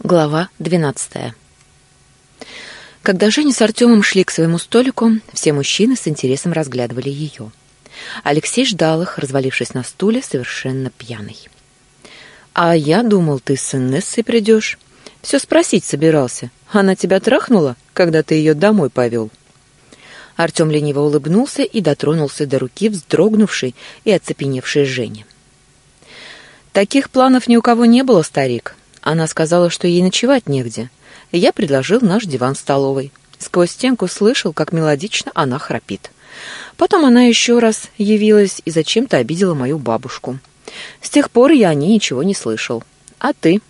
Глава 12. Когда Женя с Артемом шли к своему столику, все мужчины с интересом разглядывали ее. Алексей ждал их, развалившись на стуле, совершенно пьяный. «А я думал, ты с Инессой придешь. Все спросить собирался. Она тебя трахнула, когда ты ее домой повел?» Артем лениво улыбнулся и дотронулся до руки вздрогнувшей и оцепеневшей Жени. «Таких планов ни у кого не было, старик. Она сказала, что ей ночевать негде. Я предложил наш диван столовой. Сквозь стенку слышал, как мелодично она храпит. Потом она еще раз явилась и зачем-то обидела мою бабушку. С тех пор я о ней ничего не слышал. А ты?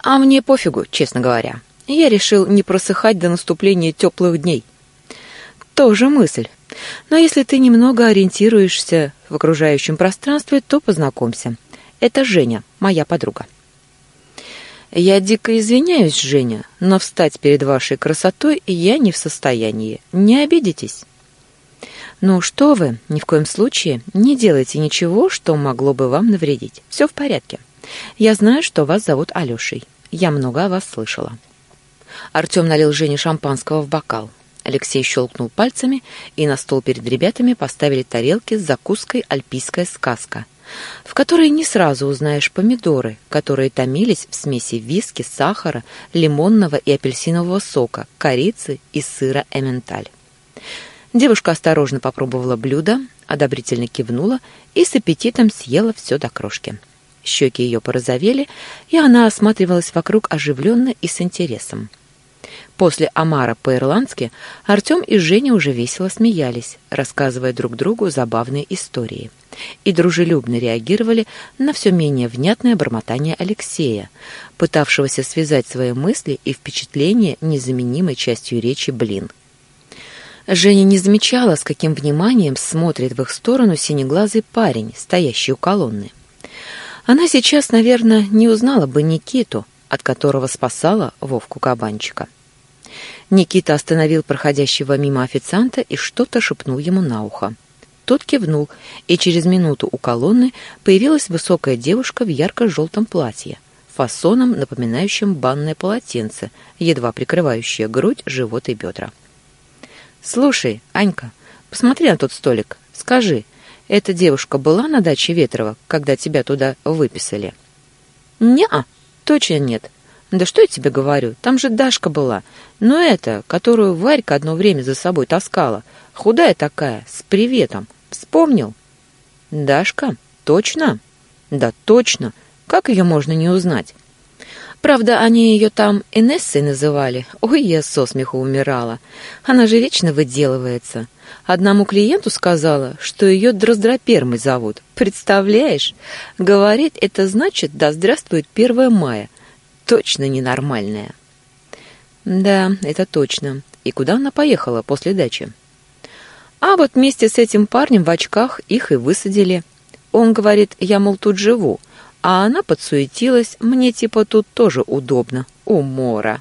А мне пофигу, честно говоря. Я решил не просыхать до наступления теплых дней. Тоже мысль. Но если ты немного ориентируешься в окружающем пространстве, то познакомься. Это Женя, моя подруга. Я дико извиняюсь, Женя, но встать перед вашей красотой я не в состоянии. Не обидитесь. Ну что вы, ни в коем случае не делайте ничего, что могло бы вам навредить. Все в порядке. Я знаю, что вас зовут Алешей. Я много о вас слышала. Артем налил Жене шампанского в бокал. Алексей щелкнул пальцами, и на стол перед ребятами поставили тарелки с закуской «Альпийская сказка», в которой не сразу узнаешь помидоры, которые томились в смеси виски, сахара, лимонного и апельсинового сока, корицы и сыра эменталь. Девушка осторожно попробовала блюдо, одобрительно кивнула и с аппетитом съела все до крошки. Щеки ее порозовели, и она осматривалась вокруг оживленно и с интересом. После омара по-ирландски Артем и Женя уже весело смеялись, рассказывая друг другу забавные истории. И дружелюбно реагировали на все менее внятное бормотание Алексея, пытавшегося связать свои мысли и впечатления незаменимой частью речи «блин». Женя не замечала, с каким вниманием смотрит в их сторону синеглазый парень, стоящий у колонны. Она сейчас, наверное, не узнала бы Никиту, от которого спасала Вовку Кабанчика. Никита остановил проходящего мимо официанта и что-то шепнул ему на ухо. Тот кивнул, и через минуту у колонны появилась высокая девушка в ярко-желтом платье, фасоном, напоминающим банное полотенце, едва прикрывающее грудь, живот и бедра. «Слушай, Анька, посмотри на тот столик. Скажи, эта девушка была на даче Ветрова, когда тебя туда выписали?» «Не-а, точно нет. Да что я тебе говорю, там же Дашка была. Но это, которую Варька одно время за собой таскала. Худая такая, с приветом. Вспомнил? Дашка? Точно? Да точно. Как ее можно не узнать? Правда, они ее там Инессой называли. Ой, я со смеху умирала. Она же вечно выделывается. Одному клиенту сказала, что ее Дроздропермой зовут. Представляешь? Говорит, это значит «Да здравствует 1 мая» точно ненормальная. Да, это точно. И куда она поехала после дачи? А вот вместе с этим парнем в очках их и высадили. Он говорит, я, мол, тут живу. А она подсуетилась, мне типа тут тоже удобно. Умора.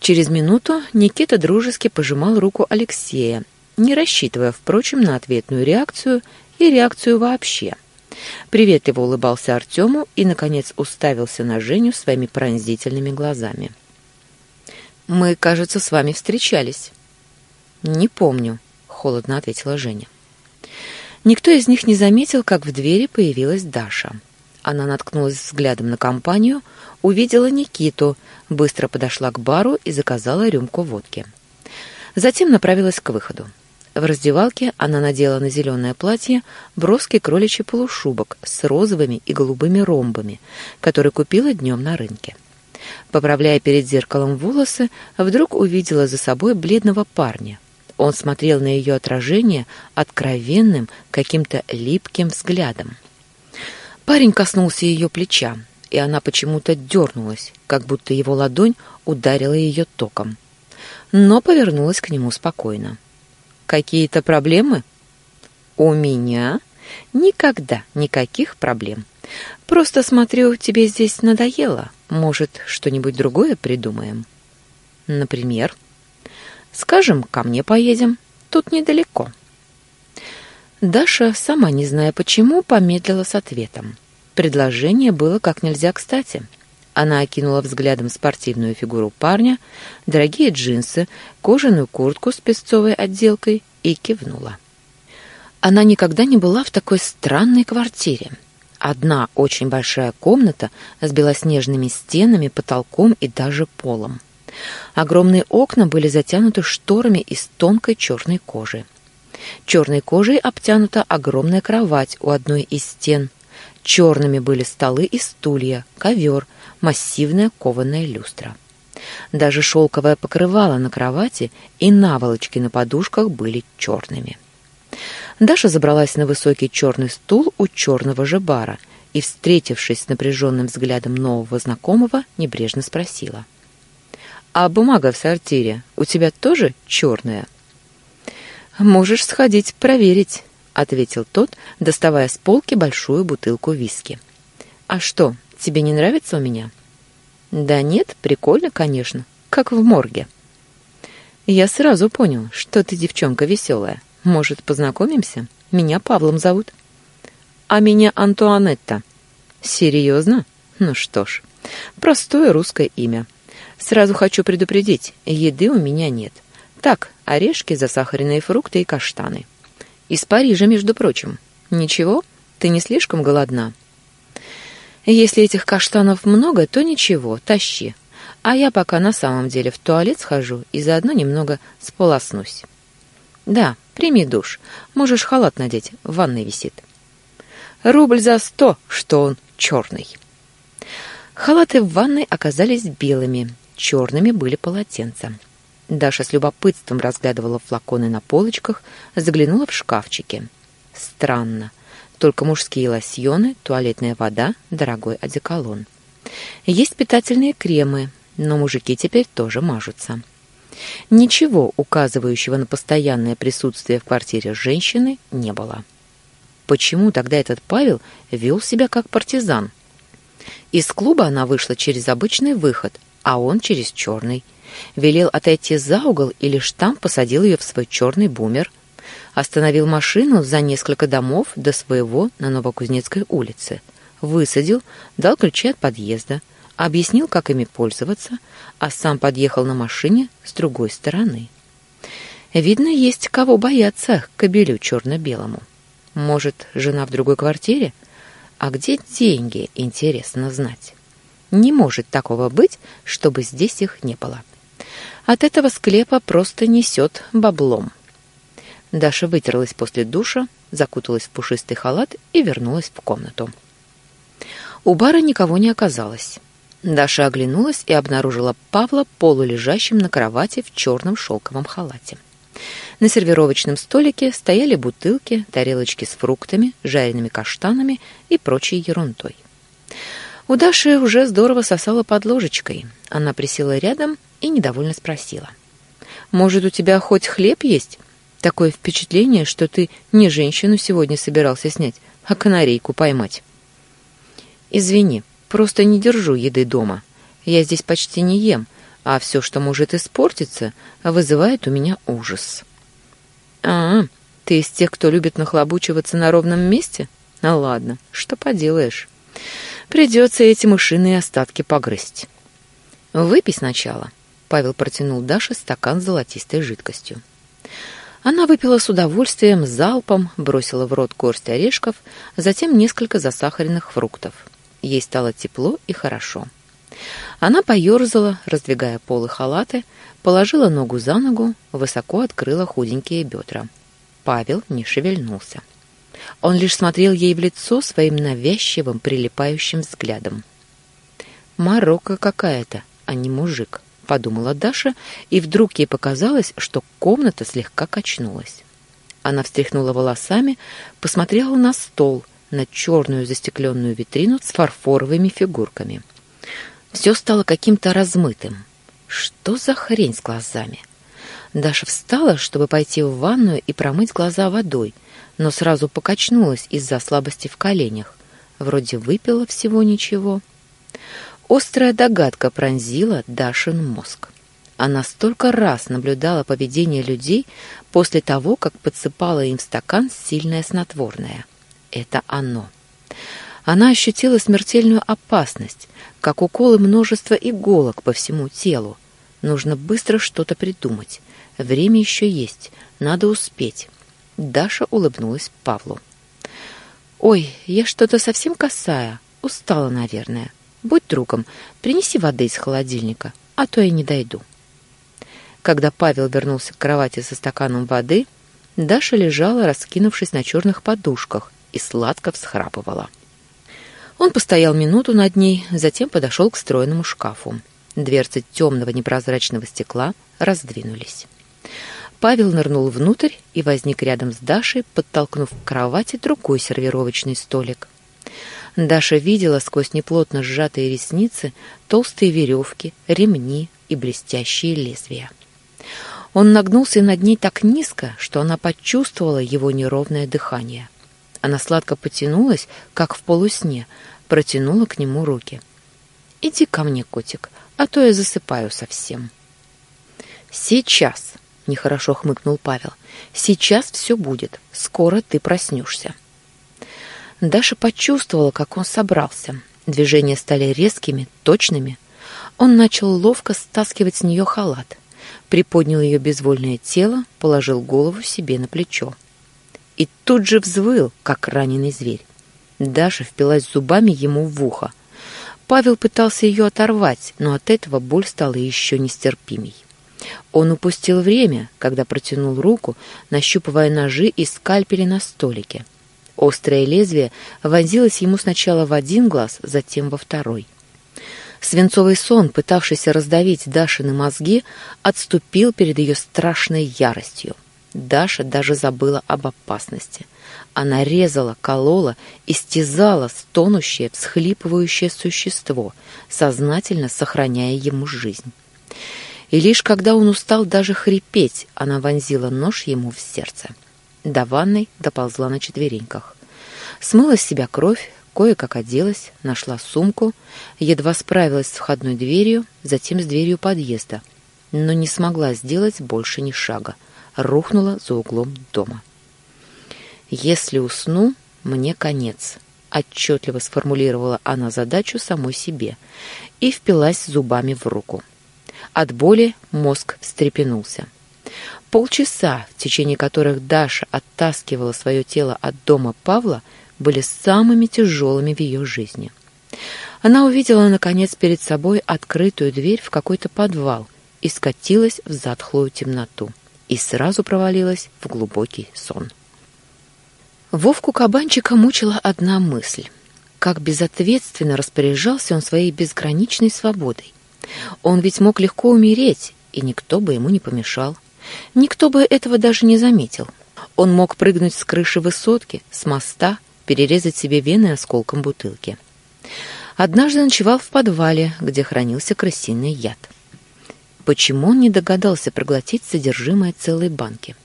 Через минуту Никита дружески пожимал руку Алексея, не рассчитывая, впрочем, на ответную реакцию и реакцию вообще. — Приветливо улыбался Артему и, наконец, уставился на Женю своими пронзительными глазами. «Мы, кажется, с вами встречались». «Не помню», — холодно ответила Женя. Никто из них не заметил, как в двери появилась Даша. Она наткнулась взглядом на компанию, увидела Никиту, быстро подошла к бару и заказала рюмку водки. Затем направилась к выходу. В раздевалке она надела на зеленое платье броский кроличий полушубок с розовыми и голубыми ромбами, который купила днем на рынке. Поправляя перед зеркалом волосы, вдруг увидела за собой бледного парня. Он смотрел на ее отражение откровенным, каким-то липким взглядом. Парень коснулся ее плеча, и она почему-то дернулась, как будто его ладонь ударила ее током. Но повернулась к нему спокойно. Какие-то проблемы? У меня никогда никаких проблем. Просто смотрю, тебе здесь надоело. Может, что-нибудь другое придумаем? Например, скажем, ко мне поедем. Тут недалеко. Даша, сама не зная почему, помедлила с ответом. Предложение было как нельзя кстати. Она окинула взглядом спортивную фигуру парня, дорогие джинсы, кожаную куртку с песцовой отделкой и кивнула. Она никогда не была в такой странной квартире. Одна очень большая комната с белоснежными стенами, потолком и даже полом. Огромные окна были затянуты шторами из тонкой черной кожи. Черной кожей обтянута огромная кровать у одной из стен. Черными были столы и стулья, ковер, массивная кованая люстра. Даже шелковое покрывало на кровати и наволочки на подушках были черными. Даша забралась на высокий черный стул у черного же бара и, встретившись с напряженным взглядом нового знакомого, небрежно спросила. «А бумага в сортире у тебя тоже черная?» «Можешь сходить проверить», — ответил тот, доставая с полки большую бутылку виски. «А что, тебе не нравится у меня?» «Да нет, прикольно, конечно, как в морге». «Я сразу понял, что ты девчонка веселая. Может, познакомимся? Меня Павлом зовут». «А меня Антуанетта». «Серьезно? Ну что ж, простое русское имя. Сразу хочу предупредить, еды у меня нет». Так, орешки, засахаренные фрукты и каштаны. Из Парижа, между прочим. Ничего? Ты не слишком голодна? Если этих каштанов много, то ничего, тащи. А я пока на самом деле в туалет схожу и заодно немного сполоснусь. Да, прими душ. Можешь халат надеть, в ванной висит. Рубль за сто, что он черный. Халаты в ванной оказались белыми, черными были полотенца. Даша с любопытством разглядывала флаконы на полочках, заглянула в шкафчики. Странно. Только мужские лосьоны, туалетная вода, дорогой одеколон. Есть питательные кремы, но мужики теперь тоже мажутся. Ничего, указывающего на постоянное присутствие в квартире женщины, не было. Почему тогда этот Павел вел себя как партизан? Из клуба она вышла через обычный выход, а он через черный – велел отойти за угол и лишь там посадил ее в свой черный бумер, остановил машину за несколько домов до своего на Новокузнецкой улице, высадил, дал ключи от подъезда, объяснил, как ими пользоваться, а сам подъехал на машине с другой стороны. Видно, есть кого бояться кобелю черно-белому. Может, жена в другой квартире? А где деньги, интересно знать. Не может такого быть, чтобы здесь их не было. От этого склепа просто несет баблом. Даша вытерлась после душа, закуталась в пушистый халат и вернулась в комнату. У бара никого не оказалось. Даша оглянулась и обнаружила Павла полулежащим на кровати в черном шелковом халате. На сервировочном столике стояли бутылки, тарелочки с фруктами, жареными каштанами и прочей ерундой. У Даши уже здорово сосала под ложечкой. Она присела рядом и недовольно спросила. «Может, у тебя хоть хлеб есть? Такое впечатление, что ты не женщину сегодня собирался снять, а канарейку поймать». «Извини, просто не держу еды дома. Я здесь почти не ем, а все, что может испортиться, вызывает у меня ужас». «А, ты из тех, кто любит нахлобучиваться на ровном месте? Ну ладно, что поделаешь. Придется эти мышиные остатки погрызть. Выпей сначала». Павел протянул Даше стакан с золотистой жидкостью. Она выпила с удовольствием, залпом, бросила в рот горсть орешков, затем несколько засахаренных фруктов. Ей стало тепло и хорошо. Она поерзала, раздвигая полы халаты, положила ногу за ногу, высоко открыла худенькие бедра. Павел не шевельнулся. Он лишь смотрел ей в лицо своим навязчивым, прилипающим взглядом. «Марокко какая-то, а не мужик», подумала Даша, и вдруг ей показалось, что комната слегка качнулась. Она встряхнула волосами, посмотрела на стол, на черную застекленную витрину с фарфоровыми фигурками. Все стало каким-то размытым. Что за хрень с глазами? Даша встала, чтобы пойти в ванную и промыть глаза водой, но сразу покачнулась из-за слабости в коленях. Вроде выпила всего ничего. Острая догадка пронзила Дашин мозг. Она столько раз наблюдала поведение людей после того, как подсыпала им в стакан сильное снотворное. Это оно. Она ощутила смертельную опасность, как уколы множества иголок по всему телу. Нужно быстро что-то придумать. Время еще есть, надо успеть. Даша улыбнулась Павлу. «Ой, я что-то совсем косая. Устала, наверное. Будь другом, принеси воды из холодильника, а то я не дойду». Когда Павел вернулся к кровати со стаканом воды, Даша лежала, раскинувшись на черных подушках, и сладко всхрапывала. Он постоял минуту над ней, затем подошел к стройному шкафу. Дверцы темного непрозрачного стекла раздвинулись. Павел нырнул внутрь и возник рядом с Дашей, подтолкнув к кровати другой сервировочный столик. Даша видела сквозь неплотно сжатые ресницы толстые веревки, ремни и блестящие лезвия. Он нагнулся над ней так низко, что она почувствовала его неровное дыхание. Она сладко потянулась, как в полусне, протянула к нему руки. «Иди ко мне, котик, а то я засыпаю совсем». «Сейчас!» Нехорошо хмыкнул Павел. Сейчас все будет. Скоро ты проснешься. Даша почувствовала, как он собрался. Движения стали резкими, точными. Он начал ловко стаскивать с нее халат. Приподнял ее безвольное тело, положил голову себе на плечо. И тут же взвыл, как раненый зверь. Даша впилась зубами ему в ухо. Павел пытался ее оторвать, но от этого боль стала еще нестерпимей. Он упустил время, когда протянул руку, нащупывая ножи и скальпели на столике. Острое лезвие вонзилось ему сначала в один глаз, затем во второй. Свинцовый сон, пытавшийся раздавить Дашины мозги, отступил перед ее страшной яростью. Даша даже забыла об опасности. Она резала, колола, истязала стонущее, всхлипывающее существо, сознательно сохраняя ему жизнь и лишь когда он устал даже хрипеть, она вонзила нож ему в сердце. До ванной доползла на четвереньках. Смыла с себя кровь, кое-как оделась, нашла сумку, едва справилась с входной дверью, затем с дверью подъезда, но не смогла сделать больше ни шага, рухнула за углом дома. «Если усну, мне конец», — отчетливо сформулировала она задачу самой себе и впилась зубами в руку. От боли мозг встрепенулся. Полчаса, в течение которых Даша оттаскивала свое тело от дома Павла, были самыми тяжелыми в ее жизни. Она увидела, наконец, перед собой открытую дверь в какой-то подвал и скатилась в затхлую темноту и сразу провалилась в глубокий сон. Вовку Кабанчика мучила одна мысль. Как безответственно распоряжался он своей безграничной свободой. Он ведь мог легко умереть, и никто бы ему не помешал. Никто бы этого даже не заметил. Он мог прыгнуть с крыши высотки, с моста, перерезать себе вены осколком бутылки. Однажды ночевал в подвале, где хранился крысиный яд. Почему он не догадался проглотить содержимое целой банки?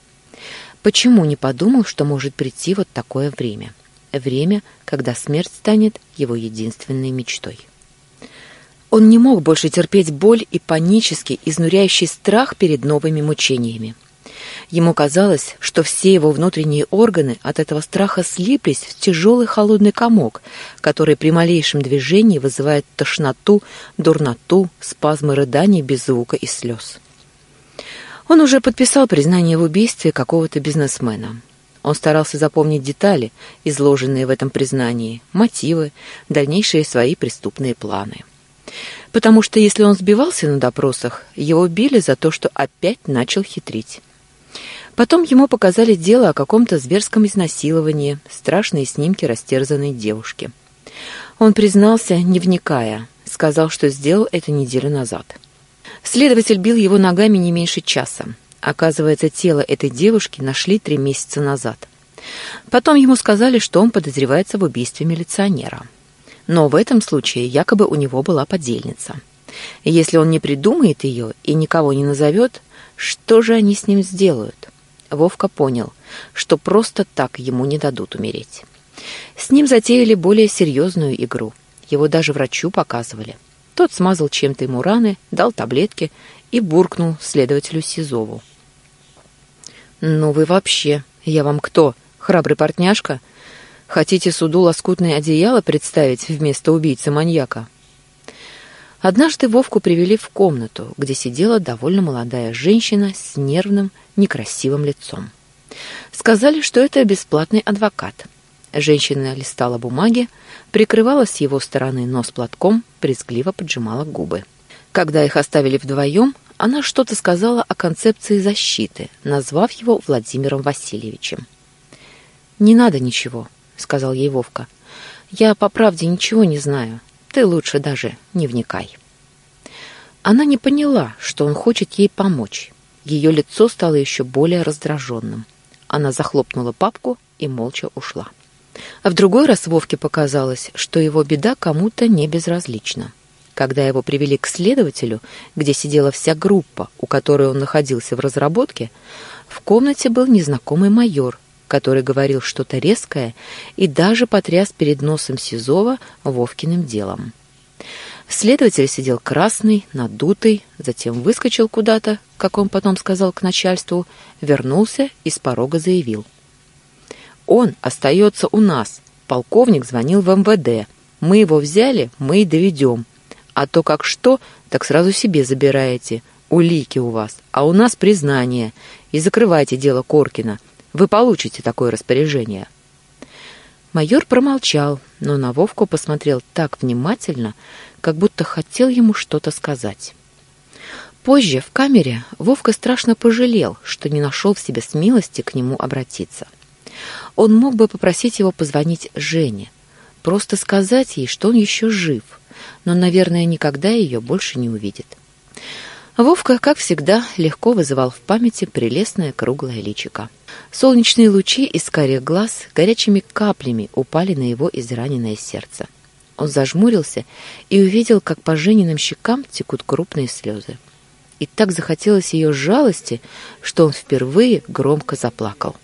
Почему не подумал, что может прийти вот такое время? Время, когда смерть станет его единственной мечтой. Он не мог больше терпеть боль и панический, изнуряющий страх перед новыми мучениями. Ему казалось, что все его внутренние органы от этого страха слиплись в тяжелый холодный комок, который при малейшем движении вызывает тошноту, дурноту, спазмы рыданий без звука и слез. Он уже подписал признание в убийстве какого-то бизнесмена. Он старался запомнить детали, изложенные в этом признании, мотивы, дальнейшие свои преступные планы потому что если он сбивался на допросах, его били за то, что опять начал хитрить. Потом ему показали дело о каком-то зверском изнасиловании, страшные снимки растерзанной девушки. Он признался, не вникая, сказал, что сделал это неделю назад. Следователь бил его ногами не меньше часа. Оказывается, тело этой девушки нашли три месяца назад. Потом ему сказали, что он подозревается в убийстве милиционера. Но в этом случае якобы у него была подельница. Если он не придумает ее и никого не назовет, что же они с ним сделают? Вовка понял, что просто так ему не дадут умереть. С ним затеяли более серьезную игру. Его даже врачу показывали. Тот смазал чем-то ему раны, дал таблетки и буркнул следователю Сизову. «Ну вы вообще, я вам кто, храбрый портняшка? Хотите суду лоскутное одеяло представить вместо убийцы-маньяка? Однажды Вовку привели в комнату, где сидела довольно молодая женщина с нервным, некрасивым лицом. Сказали, что это бесплатный адвокат. Женщина листала бумаги, прикрывала с его стороны нос платком, брезгливо поджимала губы. Когда их оставили вдвоем, она что-то сказала о концепции защиты, назвав его Владимиром Васильевичем. «Не надо ничего», — сказал ей Вовка. «Я по правде ничего не знаю. Ты лучше даже не вникай». Она не поняла, что он хочет ей помочь. Ее лицо стало еще более раздраженным. Она захлопнула папку и молча ушла. А в другой раз Вовке показалось, что его беда кому-то не безразлична. Когда его привели к следователю, где сидела вся группа, у которой он находился в разработке, в комнате был незнакомый майор, который говорил что-то резкое и даже потряс перед носом Сизова Вовкиным делом. Следователь сидел красный, надутый, затем выскочил куда-то, как он потом сказал к начальству, вернулся и с порога заявил. «Он остается у нас. Полковник звонил в МВД. Мы его взяли, мы и доведем. А то как что, так сразу себе забираете. Улики у вас, а у нас признание. И закрывайте дело Коркина. Вы получите такое распоряжение». Майор промолчал, но на Вовку посмотрел так внимательно, как будто хотел ему что-то сказать. Позже в камере Вовка страшно пожалел, что не нашел в себе смелости к нему обратиться. Он мог бы попросить его позвонить Жене, просто сказать ей, что он еще жив, но, наверное, никогда ее больше не увидит. Вовка, как всегда, легко вызывал в памяти прелестное круглое личико. Солнечные лучи из карих глаз горячими каплями упали на его израненное сердце. Он зажмурился и увидел, как по Жениным щекам текут крупные слезы. И так захотелось ее жалости, что он впервые громко заплакал.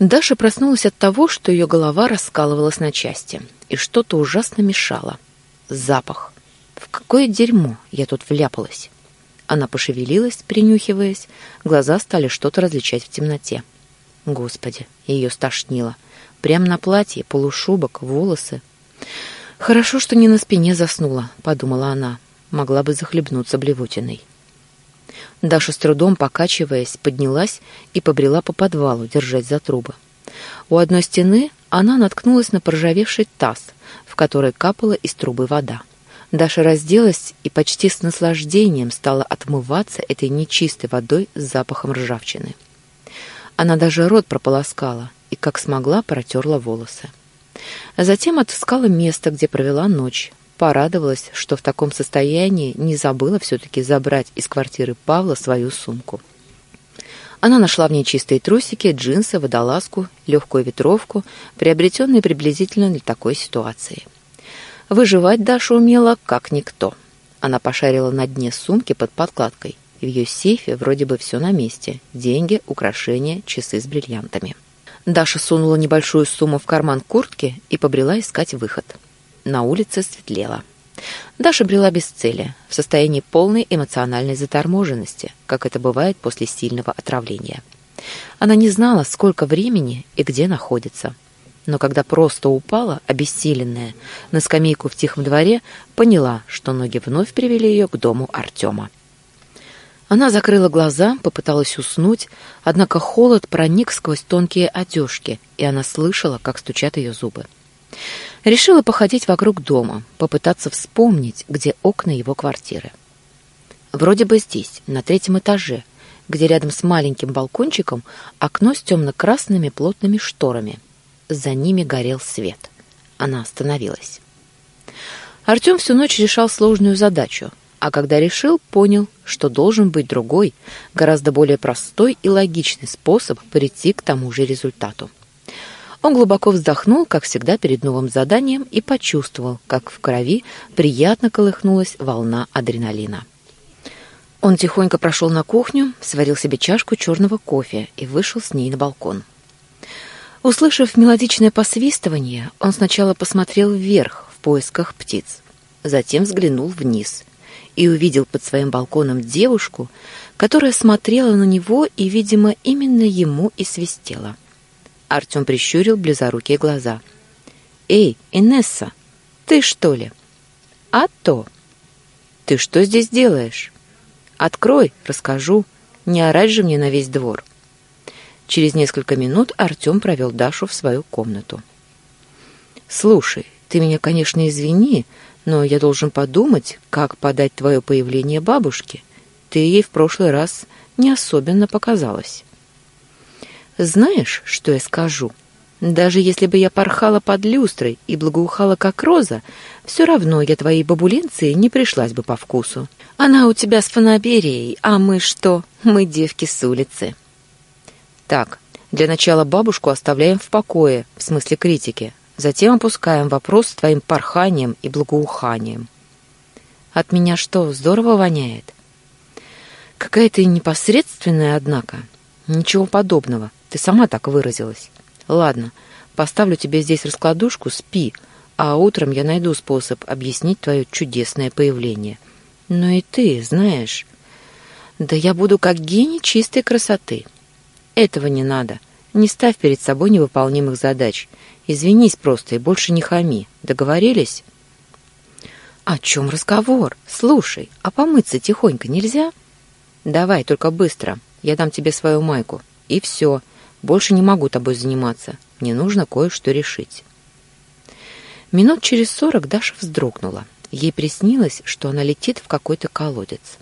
Даша проснулась от того, что ее голова раскалывалась на части, и что-то ужасно мешало. Запах. В какое дерьмо я тут вляпалась? Она пошевелилась, принюхиваясь, глаза стали что-то различать в темноте. Господи, ее стошнило. Прямо на платье, полушубок, волосы. «Хорошо, что не на спине заснула», — подумала она. Могла бы захлебнуться блевотиной. Даша с трудом, покачиваясь, поднялась и побрела по подвалу, держать за трубы. У одной стены она наткнулась на проржавевший таз, в который капала из трубы вода. Даша разделась и почти с наслаждением стала отмываться этой нечистой водой с запахом ржавчины. Она даже рот прополоскала и, как смогла, протерла волосы. Затем отыскала место, где провела ночь. Порадовалась, что в таком состоянии не забыла все-таки забрать из квартиры Павла свою сумку. Она нашла в ней чистые трусики, джинсы, водолазку, легкую ветровку, приобретенные приблизительно для такой ситуации – Выживать Даша умела как никто. Она пошарила на дне сумки под подкладкой. В ее сейфе вроде бы все на месте. Деньги, украшения, часы с бриллиантами. Даша сунула небольшую сумму в карман куртки и побрела искать выход. На улице светлело. Даша брела без цели, в состоянии полной эмоциональной заторможенности, как это бывает после сильного отравления. Она не знала, сколько времени и где находится – но когда просто упала, обессиленная, на скамейку в тихом дворе, поняла, что ноги вновь привели ее к дому Артема. Она закрыла глаза, попыталась уснуть, однако холод проник сквозь тонкие одежки, и она слышала, как стучат ее зубы. Решила походить вокруг дома, попытаться вспомнить, где окна его квартиры. Вроде бы здесь, на третьем этаже, где рядом с маленьким балкончиком окно с темно-красными плотными шторами – за ними горел свет. Она остановилась. Артем всю ночь решал сложную задачу, а когда решил, понял, что должен быть другой, гораздо более простой и логичный способ прийти к тому же результату. Он глубоко вздохнул, как всегда, перед новым заданием и почувствовал, как в крови приятно колыхнулась волна адреналина. Он тихонько прошел на кухню, сварил себе чашку черного кофе и вышел с ней на балкон. Услышав мелодичное посвистывание, он сначала посмотрел вверх в поисках птиц, затем взглянул вниз и увидел под своим балконом девушку, которая смотрела на него и, видимо, именно ему и свистела. Артем прищурил близорукие глаза. «Эй, Инесса, ты что ли?» «А то!» «Ты что здесь делаешь?» «Открой, расскажу. Не орать же мне на весь двор». Через несколько минут Артем провел Дашу в свою комнату. «Слушай, ты меня, конечно, извини, но я должен подумать, как подать твое появление бабушке. Ты ей в прошлый раз не особенно показалась». «Знаешь, что я скажу?» Даже если бы я порхала под люстрой и благоухала как роза, все равно я твоей бабулинции не пришлась бы по вкусу. Она у тебя с фанаберией, а мы что? Мы девки с улицы. Так, для начала бабушку оставляем в покое, в смысле критики. Затем опускаем вопрос с твоим порханием и благоуханием. От меня что, здорово воняет? Какая ты непосредственная, однако. Ничего подобного. Ты сама так выразилась. Ладно, поставлю тебе здесь раскладушку, спи, а утром я найду способ объяснить твое чудесное появление. Но и ты, знаешь... Да я буду как гений чистой красоты. Этого не надо. Не ставь перед собой невыполнимых задач. Извинись просто и больше не хами. Договорились? О чем разговор? Слушай, а помыться тихонько нельзя? Давай, только быстро. Я дам тебе свою майку. И все. Больше не могу тобой заниматься. Мне нужно кое-что решить. Минут через сорок Даша вздрогнула. Ей приснилось, что она летит в какой-то колодец.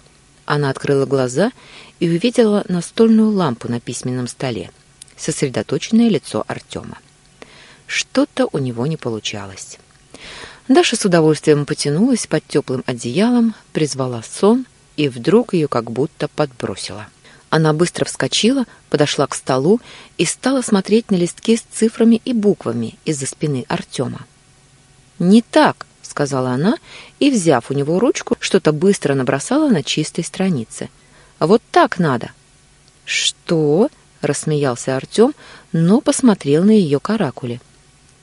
Она открыла глаза и увидела настольную лампу на письменном столе, сосредоточенное лицо Артема. Что-то у него не получалось. Даша с удовольствием потянулась под теплым одеялом, призвала сон, и вдруг ее как будто подбросило. Она быстро вскочила, подошла к столу и стала смотреть на листки с цифрами и буквами из-за спины Артема. «Не так», — сказала она, и, взяв у него ручку, что-то быстро набросала на чистой странице. «Вот так надо». «Что?» — рассмеялся Артем, но посмотрел на ее каракули.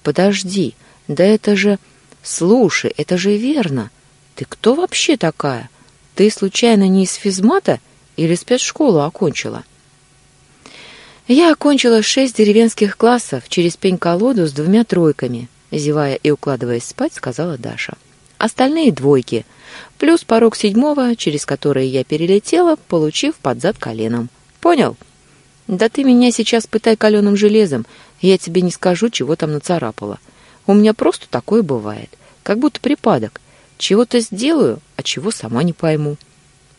«Подожди, да это же... Слушай, это же верно. Ты кто вообще такая? Ты случайно не из физмата?» или спецшколу окончила? Я окончила шесть деревенских классов через пень-колоду с двумя тройками, зевая и укладываясь спать, сказала Даша. Остальные двойки, плюс порог седьмого, через который я перелетела, получив под зад коленом. Понял? Да ты меня сейчас пытай каленым железом, я тебе не скажу, чего там нацарапала. У меня просто такое бывает, как будто припадок. Чего-то сделаю, а чего сама не пойму.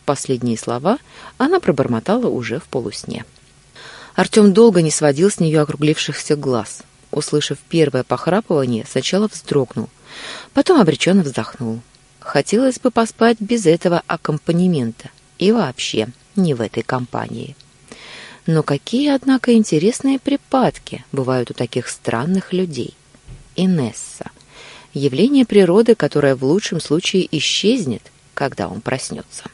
Последние слова она пробормотала уже в полусне. Артем долго не сводил с нее округлившихся глаз. Услышав первое похрапывание, сначала вздрогнул, потом обреченно вздохнул. Хотелось бы поспать без этого аккомпанемента и вообще не в этой компании. Но какие, однако, интересные припадки бывают у таких странных людей. Инесса. Явление природы, которое в лучшем случае исчезнет, когда он проснется.